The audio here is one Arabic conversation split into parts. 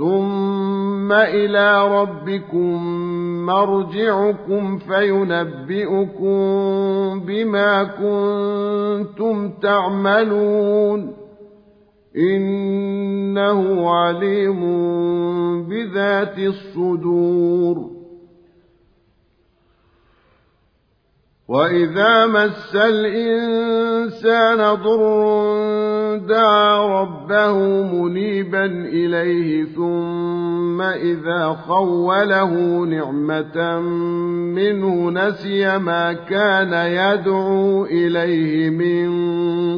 ثم إلى ربكم مرجعكم فينبئكم بما كنتم تعملون إنه عليم بذات الصدور وإذا مس الإنسان ضر دعا ربه منيبا إليه ثم إذا خوله نعمة منه نسي ما كان يدعو إليه من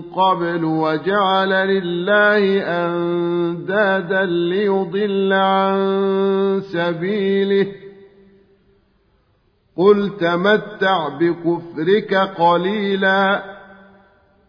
قبل وجعل لله أندادا ليضل عن سبيله. قل تمتع بكفرك قليلا.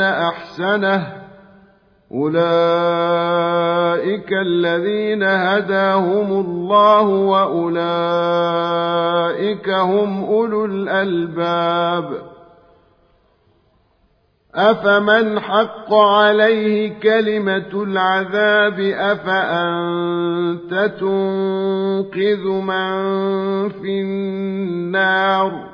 أحسنه أولئك الذين هداهم الله وأولئك هم أولو الألباب أفمن حق عليه كلمة العذاب أفأنت تنقذ من في النار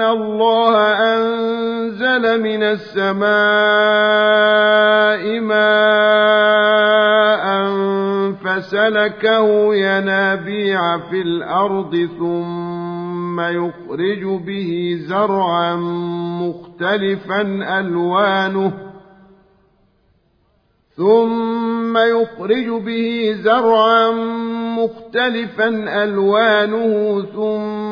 الله أنزل من السماء ماء فسلكه ينابيع في الأرض ثم يخرج به زرعا مختلفا ألوانه ثم يخرج به زرعا مختلفا ألوانه ثم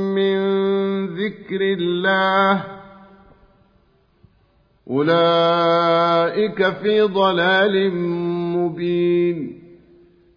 من ذكر الله. أولئك في ضلال مبين.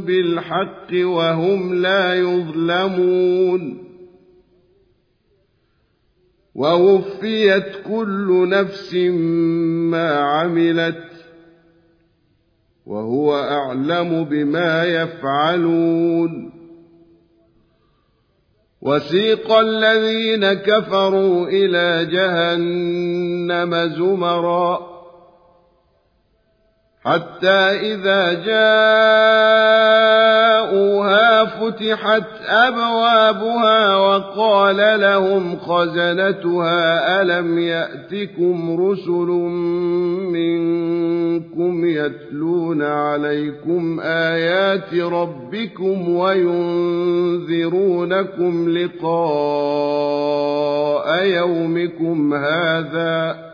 بالحق وهم لا يظلمون. ووفيت كل نفس ما عملت وهو أعلم بما يفعلون. وسيق الذين كفروا إلى جهنم زمرًا. حتى إذا جاءوها فتحت أبوابها وقال لهم خزنتها ألم يأتكم رسل منكم يتلون عليكم آيات ربكم وينذرونكم لقاء يومكم هذا؟